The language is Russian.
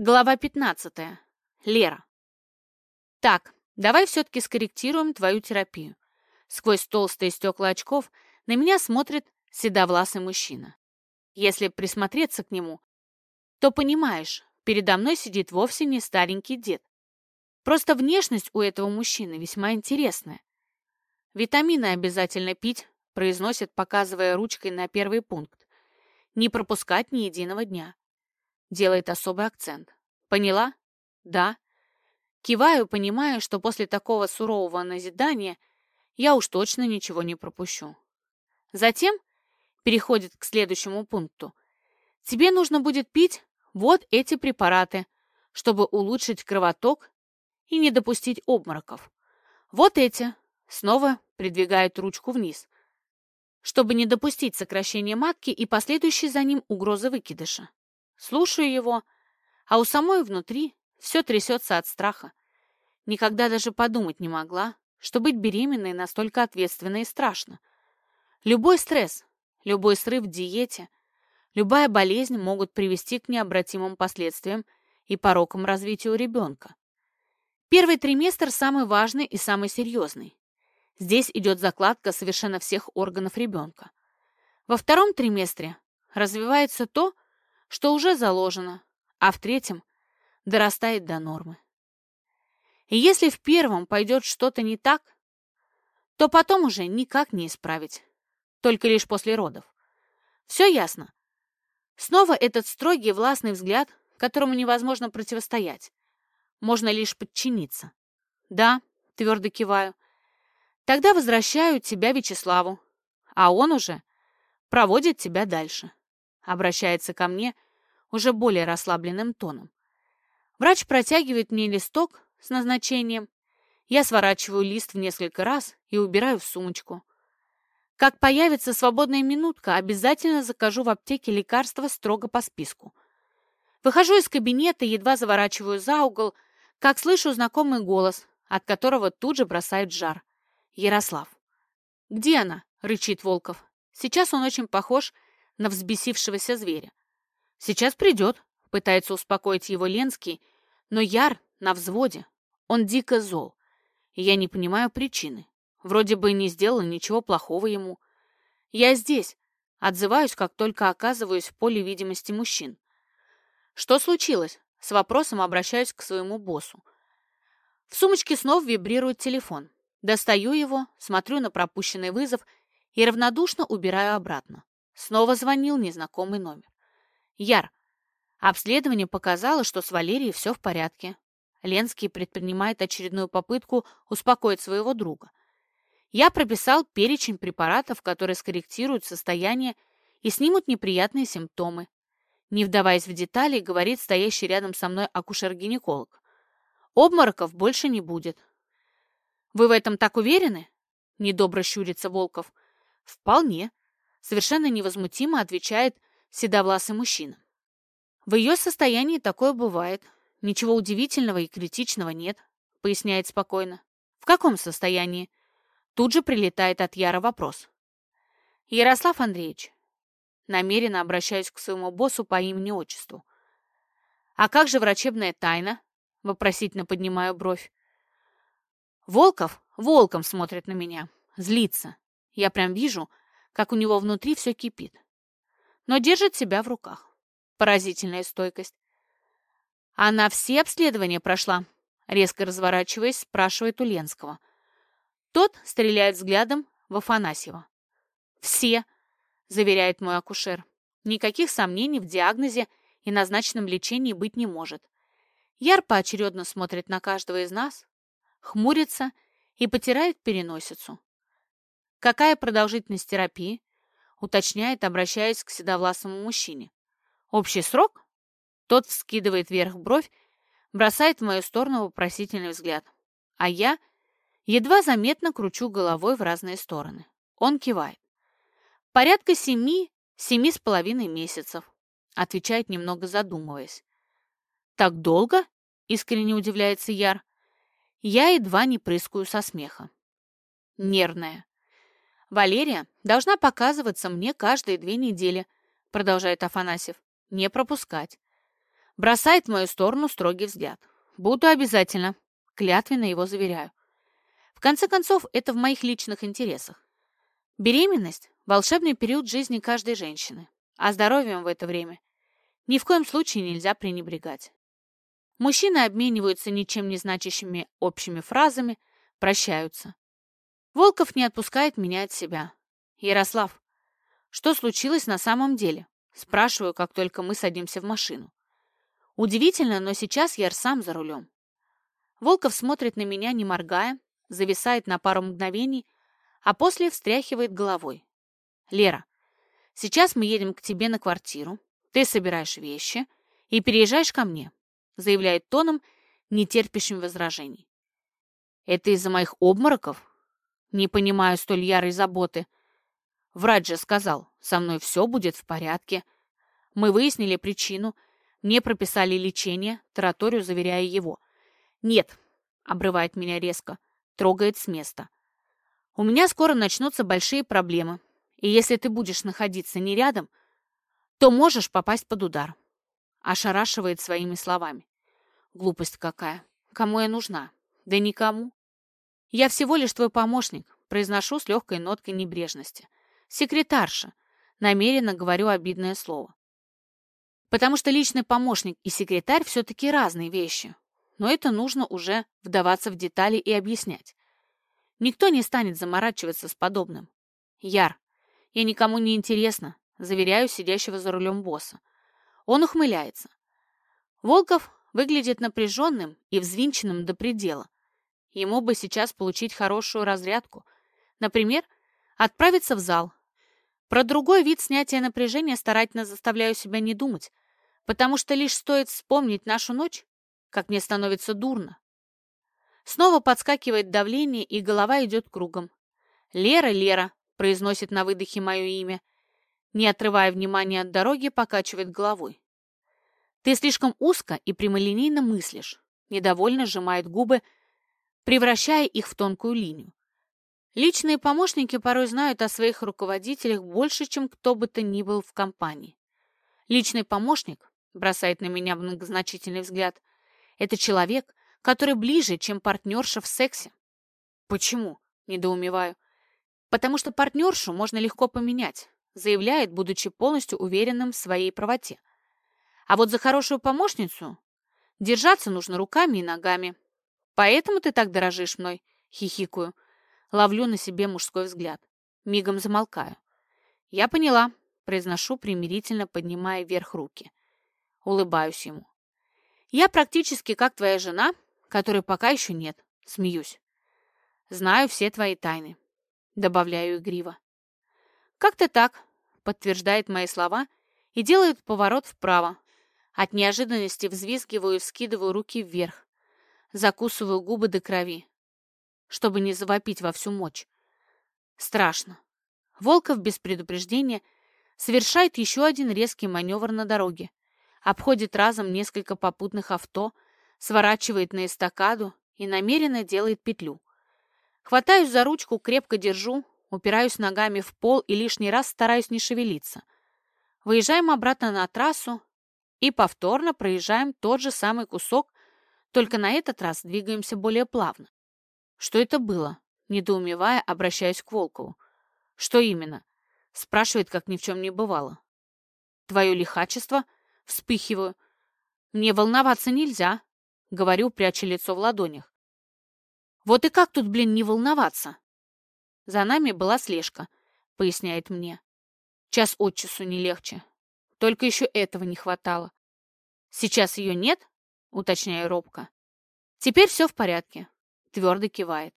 Глава 15. Лера. Так, давай все-таки скорректируем твою терапию. Сквозь толстые стекла очков на меня смотрит седовласый мужчина. Если присмотреться к нему, то понимаешь, передо мной сидит вовсе не старенький дед. Просто внешность у этого мужчины весьма интересная. Витамины обязательно пить, произносит, показывая ручкой на первый пункт. Не пропускать ни единого дня. Делает особый акцент. Поняла? Да. Киваю, понимая, что после такого сурового назидания я уж точно ничего не пропущу. Затем переходит к следующему пункту. Тебе нужно будет пить вот эти препараты, чтобы улучшить кровоток и не допустить обмороков. Вот эти. Снова придвигает ручку вниз, чтобы не допустить сокращения матки и последующей за ним угрозы выкидыша. Слушаю его, а у самой внутри все трясется от страха. Никогда даже подумать не могла, что быть беременной настолько ответственно и страшно. Любой стресс, любой срыв в диете, любая болезнь могут привести к необратимым последствиям и порокам развития у ребенка. Первый триместр самый важный и самый серьезный. Здесь идет закладка совершенно всех органов ребенка. Во втором триместре развивается то, что уже заложено, а в третьем дорастает до нормы. И если в первом пойдет что-то не так, то потом уже никак не исправить, только лишь после родов. Все ясно. Снова этот строгий властный взгляд, которому невозможно противостоять. Можно лишь подчиниться. Да, твердо киваю. Тогда возвращаю тебя Вячеславу, а он уже проводит тебя дальше обращается ко мне уже более расслабленным тоном. Врач протягивает мне листок с назначением. Я сворачиваю лист в несколько раз и убираю в сумочку. Как появится свободная минутка, обязательно закажу в аптеке лекарства строго по списку. Выхожу из кабинета, едва заворачиваю за угол, как слышу знакомый голос, от которого тут же бросает жар. Ярослав. «Где она?» — рычит Волков. Сейчас он очень похож на взбесившегося зверя. «Сейчас придет», — пытается успокоить его Ленский, но Яр на взводе. Он дико зол. И я не понимаю причины. Вроде бы не сделала ничего плохого ему. Я здесь. Отзываюсь, как только оказываюсь в поле видимости мужчин. Что случилось? С вопросом обращаюсь к своему боссу. В сумочке снова вибрирует телефон. Достаю его, смотрю на пропущенный вызов и равнодушно убираю обратно. Снова звонил незнакомый номер. Яр. Обследование показало, что с Валерией все в порядке. Ленский предпринимает очередную попытку успокоить своего друга. Я прописал перечень препаратов, которые скорректируют состояние и снимут неприятные симптомы. Не вдаваясь в детали, говорит стоящий рядом со мной акушер-гинеколог. Обмороков больше не будет. «Вы в этом так уверены?» — недобро щурится Волков. «Вполне», Совершенно невозмутимо отвечает седовласый мужчина. В ее состоянии такое бывает. Ничего удивительного и критичного нет, поясняет спокойно. В каком состоянии? Тут же прилетает от Яра вопрос. Ярослав Андреевич, намеренно обращаюсь к своему боссу по имени-отчеству. А как же врачебная тайна? Вопросительно поднимаю бровь. Волков волком смотрит на меня, злится. Я прям вижу, как у него внутри все кипит. Но держит себя в руках. Поразительная стойкость. Она все обследования прошла, резко разворачиваясь, спрашивает у Ленского. Тот стреляет взглядом в Афанасьева. «Все», — заверяет мой акушер. «Никаких сомнений в диагнозе и назначенном лечении быть не может. Яр поочередно смотрит на каждого из нас, хмурится и потирает переносицу. Какая продолжительность терапии? Уточняет, обращаясь к седовласому мужчине. Общий срок? Тот вскидывает вверх бровь, бросает в мою сторону вопросительный взгляд. А я едва заметно кручу головой в разные стороны. Он кивает. Порядка семи, семи с половиной месяцев. Отвечает, немного задумываясь. Так долго? Искренне удивляется Яр. Я едва не прыскаю со смеха. Нервная. «Валерия должна показываться мне каждые две недели», продолжает Афанасьев. «Не пропускать. Бросает в мою сторону строгий взгляд. Буду обязательно. Клятвенно его заверяю. В конце концов, это в моих личных интересах. Беременность – волшебный период жизни каждой женщины, а здоровьем в это время ни в коем случае нельзя пренебрегать. Мужчины обмениваются ничем не значащими общими фразами, прощаются. Волков не отпускает меня от себя. Ярослав, что случилось на самом деле? Спрашиваю, как только мы садимся в машину. Удивительно, но сейчас я сам за рулем. Волков смотрит на меня, не моргая, зависает на пару мгновений, а после встряхивает головой. «Лера, сейчас мы едем к тебе на квартиру, ты собираешь вещи и переезжаешь ко мне», заявляет тоном, не терпящим возражений. «Это из-за моих обмороков?» Не понимаю столь ярой заботы. Врач же сказал, со мной все будет в порядке. Мы выяснили причину, мне прописали лечение, тараторию заверяя его. «Нет», — обрывает меня резко, трогает с места. «У меня скоро начнутся большие проблемы, и если ты будешь находиться не рядом, то можешь попасть под удар». Ошарашивает своими словами. Глупость какая. Кому я нужна? Да никому. Я всего лишь твой помощник, произношу с легкой ноткой небрежности. Секретарша. Намеренно говорю обидное слово. Потому что личный помощник и секретарь все-таки разные вещи. Но это нужно уже вдаваться в детали и объяснять. Никто не станет заморачиваться с подобным. Яр, я никому не интересна, заверяю сидящего за рулем босса. Он ухмыляется. Волков выглядит напряженным и взвинченным до предела. Ему бы сейчас получить хорошую разрядку. Например, отправиться в зал. Про другой вид снятия напряжения старательно заставляю себя не думать, потому что лишь стоит вспомнить нашу ночь, как мне становится дурно. Снова подскакивает давление, и голова идет кругом. «Лера, Лера!» — произносит на выдохе мое имя. Не отрывая внимания от дороги, покачивает головой. «Ты слишком узко и прямолинейно мыслишь», — недовольно сжимает губы, превращая их в тонкую линию. Личные помощники порой знают о своих руководителях больше, чем кто бы то ни был в компании. Личный помощник, бросает на меня многозначительный взгляд, это человек, который ближе, чем партнерша в сексе. Почему? Недоумеваю. Потому что партнершу можно легко поменять, заявляет, будучи полностью уверенным в своей правоте. А вот за хорошую помощницу держаться нужно руками и ногами. Поэтому ты так дорожишь мной, хихикаю. Ловлю на себе мужской взгляд. Мигом замолкаю. Я поняла, произношу примирительно, поднимая вверх руки. Улыбаюсь ему. Я практически как твоя жена, которой пока еще нет. Смеюсь. Знаю все твои тайны. Добавляю игриво. Как-то так, подтверждает мои слова и делает поворот вправо. От неожиданности взвизгиваю и вскидываю руки вверх. Закусываю губы до крови, чтобы не завопить во всю мощь. Страшно. Волков без предупреждения совершает еще один резкий маневр на дороге обходит разом несколько попутных авто, сворачивает на эстакаду и намеренно делает петлю. Хватаюсь за ручку, крепко держу, упираюсь ногами в пол и лишний раз стараюсь не шевелиться. Выезжаем обратно на трассу и повторно проезжаем тот же самый кусок, только на этот раз двигаемся более плавно. Что это было? Недоумевая, обращаюсь к Волкову. Что именно? Спрашивает, как ни в чем не бывало. Твое лихачество — Вспыхиваю. Мне волноваться нельзя, говорю, пряча лицо в ладонях. Вот и как тут, блин, не волноваться? За нами была слежка, поясняет мне. Час от часу не легче. Только еще этого не хватало. Сейчас ее нет? Уточняю робко. Теперь все в порядке. Твердо кивает.